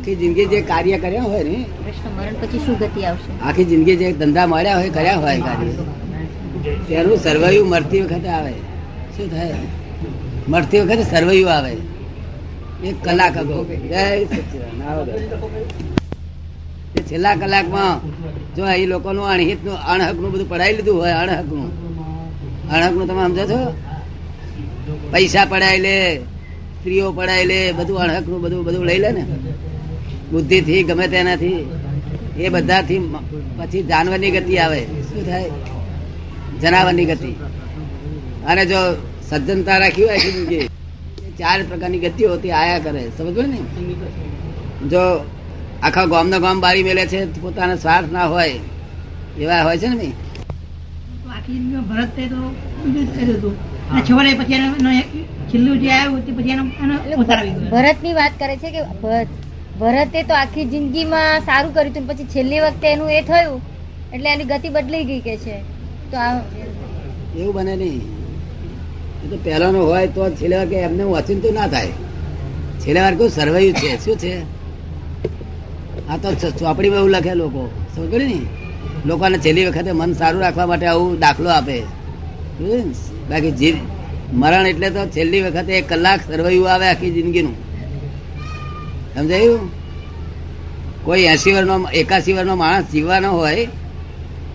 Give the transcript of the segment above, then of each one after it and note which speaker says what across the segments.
Speaker 1: આખી જિંદગી જે કાર્ય કર્યા હોય ને
Speaker 2: મરણ પછી શું ગતિ આવશે?
Speaker 1: આખી જિંદગી જે ધંધા મળ્યા હોય કર્યા હોય કાર્ય. તેનું સર્વયુ મરતી વખતે આવે. શું થાય? મરતી વખતે સર્વયુ આવે. એક કલાક અગો. એ છેલ્લા કલાકમાં જો અહીં લોકોનું અણહિતનું અણહકનું બધું પડાવી લીધું હોય અણહકનું. અણહકનું તમે સમજો છો? પૈસા પડાય લે સ્ત્રીઓ પડાય લે બધું અણહકનું બધું બધું લઈ લે ને. બુદ્ધિથી ગમે તેનાથી એ બધાથી પછી જાનવરની ગતિ આવે. શું થાય? જનાવરની ગતિ. અને જો સજ્જનતા રાખી હોય કે ચાર પ્રકારની ગતિ હોતી આયા કરે. સમજો ને? જો આખા ગામનો ગામ બારી મેલે છે પોતાનો સ્વાર્થ ના હોય એવા હોય છે ને ભાઈ?
Speaker 3: ભરત
Speaker 2: ભરતની વાત કરે છે કે ભરતે તો આખી જિંદગીમાં સારું કર્યું હતું પછી છેલ્લી વખતે એનું એ થયું, એટલે એની ગતિ બદલાઈ ગઈ કે છે. તો આ
Speaker 1: એવું બને નહીં. એ તો પહેલાનો હોય તો છેલ્લે કે એમને ઓચિંતું ના થાય. છેલ્લે વાર કોઈ સર્વાયું છે, શું છે? આ તો ચોપડીમાં એવું લખે લોકો. સમજ ને લોકોને છેલ્લી વખતે મન સારું રાખવા માટે આવું દાખલો આપે? બાકી જી મરણ એટલે તો છેલ્લી વખતે એક કલાક સર્વાયું આવે આખી જિંદગીનું. સમજાયું? કોઈ એસી વર્ષનો એકાસી વર્ષનો માણસ જીવવાનો હોય,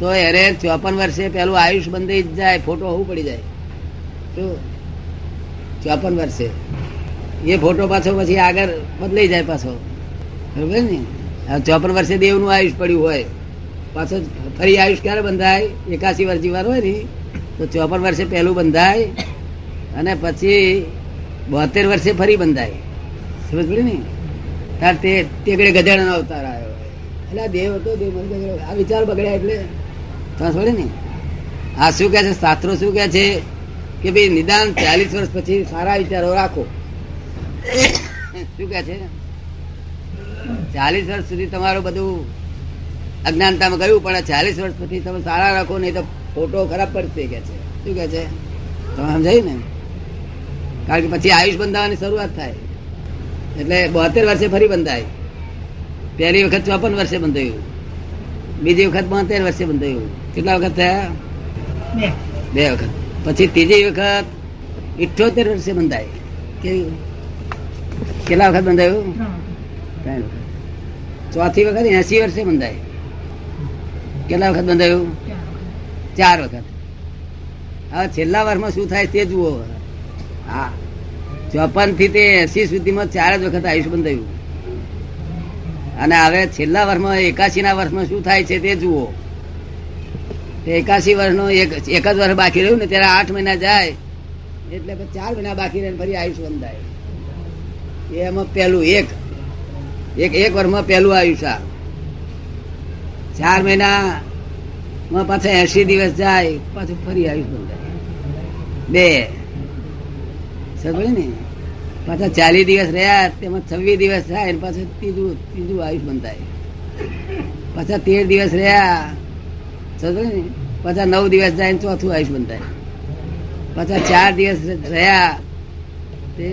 Speaker 1: તો એને ચોપન વર્ષે પેલું આયુષ બંધાઈ જાય, ફોટો હોવું પડી જાય. શું? ચોપન વર્ષે. એ ફોટો પાછો પછી આગળ બદલાઈ જાય પાછો. બરોબર ને? ચોપન વર્ષે દેવનું આયુષ પડ્યું હોય, પાછો ફરી આયુષ ક્યારે બંધાય? એકાસી વર્ષ જીવવાનું હોય ને તો ચોપન વર્ષે પહેલું બંધાય, અને પછી બોતેર વર્ષે ફરી બંધાય. સમજ પડી ને? તાર તે તેગડે ગધેડાનો અવતાર આવ્યો. એટલે દેવ હતો, દેવ મને આ વિચાર બગડ્યા એટલે તમે સમજે ને. આ શું કે છે? શાસ્ત્રો શું કે છે? કે ભાઈ નિદાન ચાલીસ વર્ષ પછી સારા વિચારો રાખો. શું કે છે? ચાલીસ વર્ષ સુધી તમારું બધું અજ્ઞાનતામાં ગયું, પણ ચાલીસ વર્ષ પછી તમે સારા રાખો, નહીં તો ફોટો ખરાબ પડશે કે છે. શું કે છે? તમે સમજાયું ને? કારણ કે પછી આયુષ બંધાવવાની શરૂઆત થાય. એટલે બોતેર વર્ષે ફરી બંધાય. પહેલી વખત ચોપન વર્ષે બંધાયું. બીજી વખત બોતેર વર્ષે બંધાયું. કેટલા વખત થયા?
Speaker 3: બે.
Speaker 1: વખત. પછી ત્રીજી વખત ઇઠ્ઠોતેર વર્ષે બંધાય. કેવું? કેટલા વખત બંધાયું?
Speaker 3: ત્રણ
Speaker 1: વખત. ચોથી વખત એસી વર્ષે બંધાય. કેટલા વખત બંધાયું?
Speaker 3: ચાર વખત.
Speaker 1: હવે છેલ્લા વર્ષમાં શું થાય તે જુઓ. હા. ચોપનથી તે એસી સુધીમાં ચાર જ વખત આયુષ બંધાયું. અને હવે છેલ્લા વર્ષમાં એકાશી ના વર્ષમાં શું થાય છે તે જુઓ. એકાશી વર્ષનો એક જ વર્ષ બાકી રહ્યું ને ત્યારે આઠ મહિના જાય, એટલે ચાર મહિના બાકી રહે ફરી આયુષ બંધાય. એમાં પહેલું એક એક એક વર્ષમાં પહેલું આયુષ આ. ચાર મહિના માં પાછા એસી દિવસ જાય, પાછું ફરી આયુષ બંધાય. બે. સમજ ને? પાછા ચાલીસ દિવસ રહ્યા તેમાં છવ્વીસ દિવસ થાય પાછું ત્રીજું ત્રીજું આયુષ બંધાય. પાછા તેર દિવસ રહ્યા પાછા નવ દિવસ જાય ચોથું આયુષ બંધાય. પાછા ચાર દિવસ રહ્યા, તે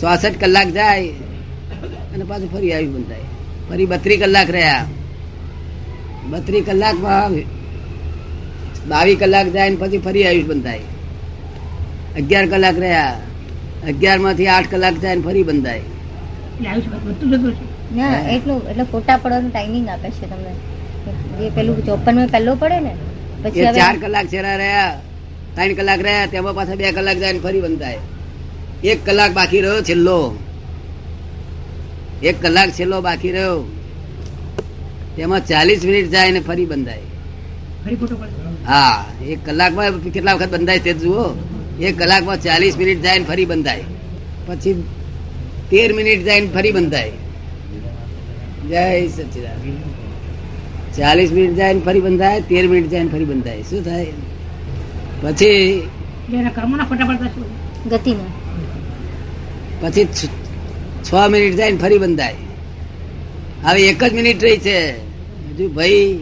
Speaker 1: ચોસઠ કલાક જાય, અને પાછું ફરી આયુષ બંધાય. ફરી બત્રીસ કલાક રહ્યા. બત્રીસ કલાકમાં બાવીસ કલાક જાય ને પછી ફરી આયુષ બંધાય. અગિયાર કલાક રહ્યા. અગિયારમાંથી આઠ કલાક જાય ને ફરી બંધાય.
Speaker 3: એટલે આયુષ વધતું જતું છે
Speaker 2: ના એટલું એટલે ફોટા પડવાનું ટાઈમિંગ આપે છે તમને. જે પેલું ચોપનમાં પહેલો પડે ને પછી
Speaker 1: ચાર કલાક છેલ્લા રહ્યા ત્રણ કલાક રહ્યા તેમાં પાછા બે કલાક જાય ને ફરી બંધાય. એક કલાક બાકી રહ્યો છેલ્લો. એક કલાક છેલ્લો બાકી રહ્યો. તેમાં ચાલીસ મિનિટ જાય ને ફરી બંધાય.
Speaker 3: ફરી ફોટો પડે.
Speaker 1: હા એક કલાકમાં કેટલા વખત બંધાય તે જુઓ. એક કલાકમાં ચાલીસ મિનિટ જાય ને ફરી બંધાય. પછી તેર મિનિટ જાય ને ફરી બંધાય. જય સચિદાન ચાલીસ મિનિટ જાય ને ફરી બંધાય તેર મિનિટ જાય ને ફરી બંધાય. શું થાય? પછી
Speaker 3: એટલે એના કર્મોના ફોટા પડતા શું?
Speaker 2: ગતિમાં.
Speaker 1: પછી છ- મિનિટ જાય ને ફરી બંધાય. હવે એક જ મિનિટ રહી છે. હજુ ભાઈ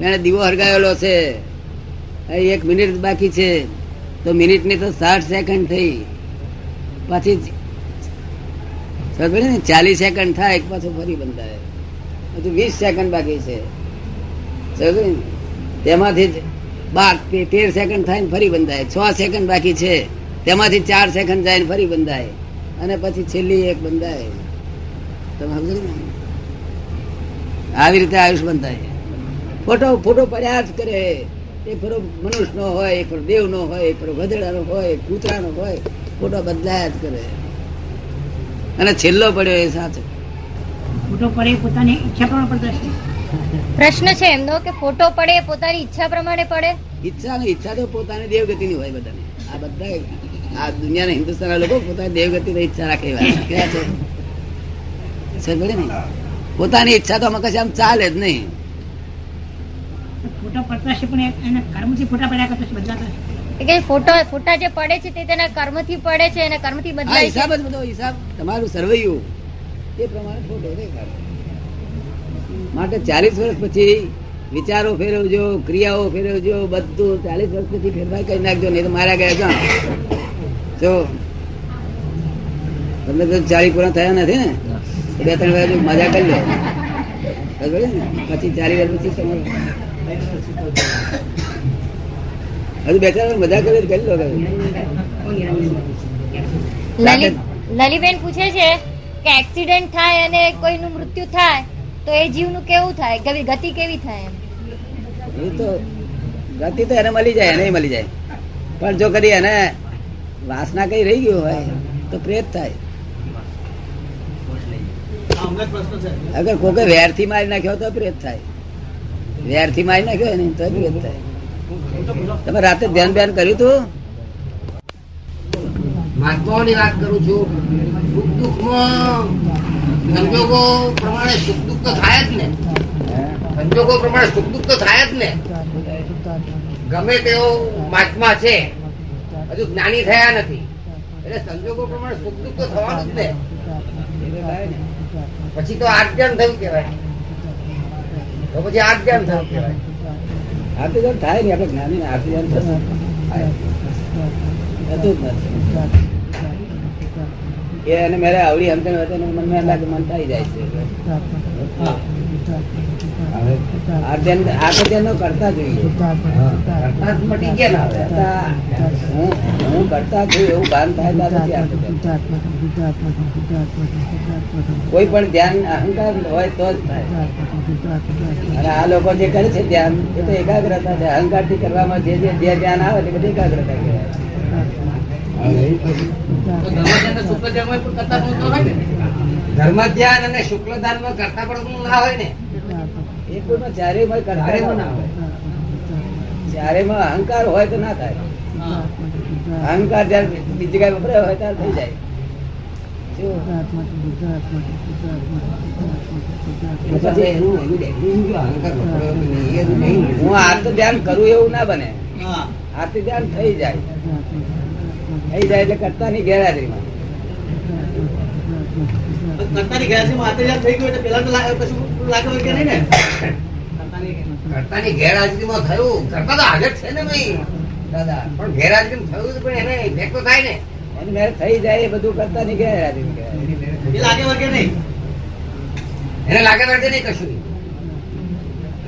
Speaker 1: એને દીવો હરગાયેલો છે. એક મિનિટ બાકી છે. તો મિનિટની તો સાઠ સેકન્ડ થઈ. પછી ને ચાલીસ સેકન્ડ થાય પાછું ફરી બંધાય. હજુ વીસ સેકન્ડ બાકી છે. ને? તેમાંથી જ બાર તેર સેકન્ડ થાય ને ફરી બંધાય. છ સેકન્ડ બાકી છે. તેમાંથી ચાર સેકન્ડ જાય ને ફરી બંધાય. અને પછી છેલ્લી એક બંધાય. તમે સમજો ને? આવી રીતે આયુષ બંધાય. ફોટો ફોટો પડ્યા જ કરે. એક ખરો મનુષ્ય નો હોય એ ખરો દેવ નો હોય એક ફરો ગધેડાનો હોય કૂતરાનો હોય ફોટો બદલાયા જ કરે. અને છેલ્લો પડ્યો એ સાચો.
Speaker 3: ફોટો પડે પોતાની ઈચ્છા પ્રમાણે પડતા
Speaker 2: પ્રશ્ન છે એમનો કે ફોટો પડે પોતાની ઈચ્છા પ્રમાણે પડે?
Speaker 1: ઈચ્છા ને ઈચ્છા તો પોતાની દેવગતિની હોય બધાને. આ બધા આ દુનિયાના હિન્દુસ્તાનના લોકો પોતાની દેવગતિની ઈચ્છા રાખે એવા કેવા છે? ને? પોતાની ઈચ્છા તો આમાં કશે આમ ચાલે જ નહીં.
Speaker 3: ફોટો પડતા છે પણ એના કર્મથી ફોટા પડ્યા કરતા છે બદલાતા છે
Speaker 2: ફોટો ફોટા જે પડે છે તે તેના કર્મથી પડે છે અને કર્મથી બદલાય
Speaker 1: હિસાબ જ બધો હિસાબ તમારું સરવૈયું એ પ્રમાણે ફોટો દેખાડે માટે ચાલીસ વર્ષ પછી વિચારો ફેરવજો ક્રિયાઓ ફેરવજો બધું ચાલીસ વર્ષ પછી ફેરફાર કરી નાખજો નહીં તો મારા ગયા જો તમને તો ચાલી પૂરા થયા નથી ને? બે ત્રણ વર્ષ મજા કરી લો? પછી ચાલીસ વર્ષ પછી તમારે હજુ બે મજા કરી કરી લો
Speaker 2: લલીબેન પૂછે છે કે એક્સિડન્ટ થાય અને કોઈનું મૃત્યુ થાય તો એ જીવનું કેવું થાય? કેવી ગતિ કેવી થાય એમ?
Speaker 1: એ તો ગતિ તો એને મળી જાય એને મળી જાય. પણ જો કદી એને વાસના કઈ રહી ગયું હોય તો પ્રેત થાય. અગર કોઈ વેરથી મારી નાખ્યો તો પ્રેત થાય. વેરથી મારી નાખ્યો ને તો પ્રેત થાય તમે રાતે ધ્યાન ધ્યાન કર્યું તું?
Speaker 4: મહાત્માઓની વાત કરું છું? સુખ દુઃખમાં સંજોગો પ્રમાણે સુખ દુઃખ તો થાય જ ને. સંજોગો પ્રમાણે સુખ દુઃખ તો થાય જ ને. ગમે તેવો મહાત્મા છે હજુ જ્ઞાની થયા નથી. એટલે સંજોગો પ્રમાણે સુખ દુઃખ તો થવાનું જ ને. પછી તો આજ્ઞાન થયું કહેવાય. તો પછી આજ્ઞાન થયું કહેવાય.
Speaker 1: થાય ને આપણે જ્ઞાની આરતી ધ્યાન થશે. થાય. થતું જ નથી. એ અને મેરે આવડી અંતર હોય તો એમ લાગે મન થઈ જાય છે. હવે આ ધ્યાન આ તો ધ્યાન કરતા જોઈએ
Speaker 4: કરતા મટી ગયા ને
Speaker 1: કરતા છું એવું ભાન થાય ધ્યાન. કોઈ પણ ધ્યાન અહંકાર હોય તો જ થાય. અને આ લોકો જે કરે છે ધ્યાન એ તો એકાગ્રતા છે. અહંકારથી કરવામાં જે જે ધ્યાન આવે તે બધી એકાગ્રતા કહેવાય.
Speaker 4: અને શુક્લ ધર્મ ધ્યાન અને શુક્લ ધ્યાનમાં કરતા પણ ના હોય ને?
Speaker 1: એ કરતા
Speaker 4: ના
Speaker 1: હોય? અહંકાર હોય તો ના થાય. અહંકાર જયારે બીજી જગ્યાએ વપરાય હોય ત્યારે થઈ જાય. હું આરતી ધ્યાન કરું એવું ના બને. આરતી ધ્યાન થઈ જાય. થઈ જાય એટલે કરતા ની ગેરહાજરીમાં
Speaker 4: કરતાની ગેરહાજરીમાં થયું. કરતા તો હાજર છે ને ભાઈ. દાદા. પણ ગેરહાજરીમાં થયું પણ એને તો થાય ને.
Speaker 1: એની થઈ જાય એ બધું કરતા નહીં ગેરહાજરી નહીં.
Speaker 4: એને લાગે વળગે નહીં કશું.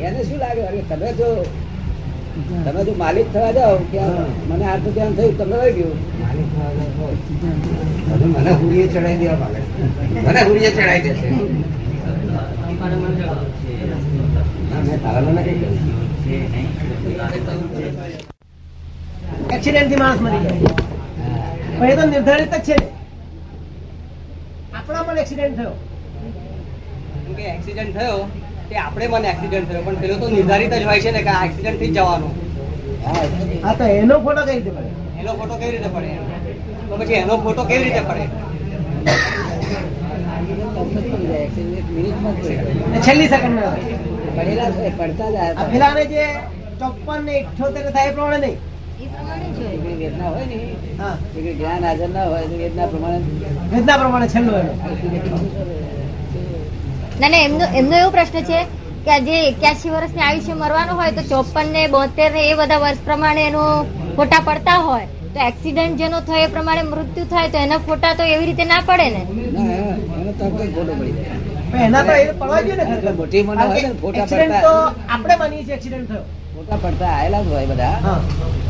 Speaker 1: એને શું લાગે અરે તમે જો તમે જો માલિક થવા જાઓ કે આ મને આરતી ધ્યાન થયું તમે વહી ગયું?
Speaker 4: હવે મને હુરીએ ચડાવી દેવા માંગે મને હુરીએ ચડાવી દેશે. મેં તારા મને કઈ
Speaker 3: કહ્યું. એક્સિડન્ટથી માણસ મરી જાય પણ એ તો નિર્ધારિત જ છે. ને. આપણા પણ એક્સિડન્ટ થયો.
Speaker 5: કે એક્સિડન્ટ થયો? તે આપણે મને એક્સિડન્ટ થયો પણ પેલો તો નિર્ધારિત જ હોય છે ને કે આ એક્સિડન્ટથી જ જવાનું.
Speaker 1: હા
Speaker 3: તો એનો ફોટો કઈ રીતે પડે?
Speaker 5: એનો ફોટો કેવી રીતે પડે? તો પછી એનો ફોટો કેવી રીતે પડે?
Speaker 3: છેલ્લી સેકન્ડ
Speaker 1: પડેલા પડતા જ
Speaker 3: આ જે ચોપ્પન ને ઇઠોતેર થાય એ પ્રમાણે નહીં.
Speaker 1: વેદના હોય ને જ્ઞાન હાજર ના હોય વેદના પ્રમાણે
Speaker 3: વેદના પ્રમાણે છેલ્લું
Speaker 2: ના ના એમનો એમનો એવો પ્રશ્ન છે કે જે એક્યાસી વર્ષની આયુષ્ય મરવાનું હોય તો ચોપન ને બોતેર ને એ બધા વર્ષ પ્રમાણે એનો ફોટા પડતા હોય. તો એક્સિડન્ટ જેનો થયો એ પ્રમાણે મૃત્યુ થાય તો એના ફોટા તો એવી રીતે ના પડે ને?
Speaker 1: ના એનો
Speaker 6: તો એ પડવા જોઈએ ને
Speaker 1: મોટી મોટી ફોટા પડતા.
Speaker 6: આપણે માનીએ છીએ accident થયો.
Speaker 1: ફોટા પડતા આયેલા જ હોય બધા.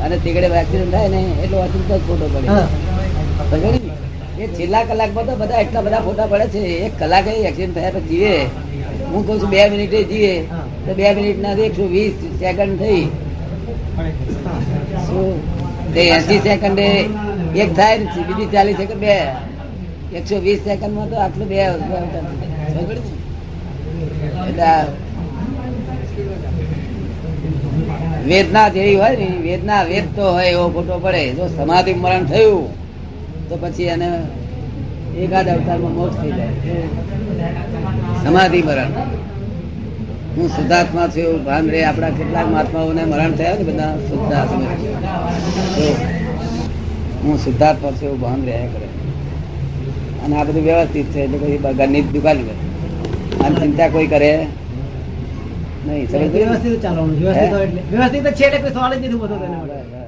Speaker 1: અને તીકડે એક્સિડન્ટ થાય ને એટલો અચૂક જ ફોટો પડે? એ છેલ્લા કલાકમાં તો બધા એટલા બધા ફોટા પડે છે. એક કલાકે એક્સિડન્ટ થયા પછી જીવે. હું કઉ છું બે મિનિટે જીવે. તો બે મિનિટ ના એકસો વીસ સેકન્ડ થઈ. તે એસી સેકન્ડે એક થાય ને બીજી ચાલીસ સેકન્ડ બે. એકસો વીસ સેકન્ડમાં તો આટલું બે? એટલે વેદના જેવી હોય ને, વેદના વેદતો હોય એવો ફોટો પડે. જો સમાધિ મરણ થયું, તો પછી એને એકાદ અવતારમાં મોક્ષ થઈ જાય. સમાધિ મરણ. હું શુદ્ધાત્મા છું એવું ભાન રે. આપણા કેટલાક મહાત્માઓને મરણ થયા ને બધા શુદ્ધાત્મા. તો હું શુદ્ધાત્મા છું એવું ભાન રહ્યા કરે. અને આ બધું વ્યવસ્થિત છે. એટલે પછી ઘરની દુકાન કરે અને ચિંતા કોઈ કરે. નહીં
Speaker 6: વ્યવસ્થિત ચાલવાનું વ્યવસ્થિત વ્યવસ્થિત છે એટલે સવાલ જ નથી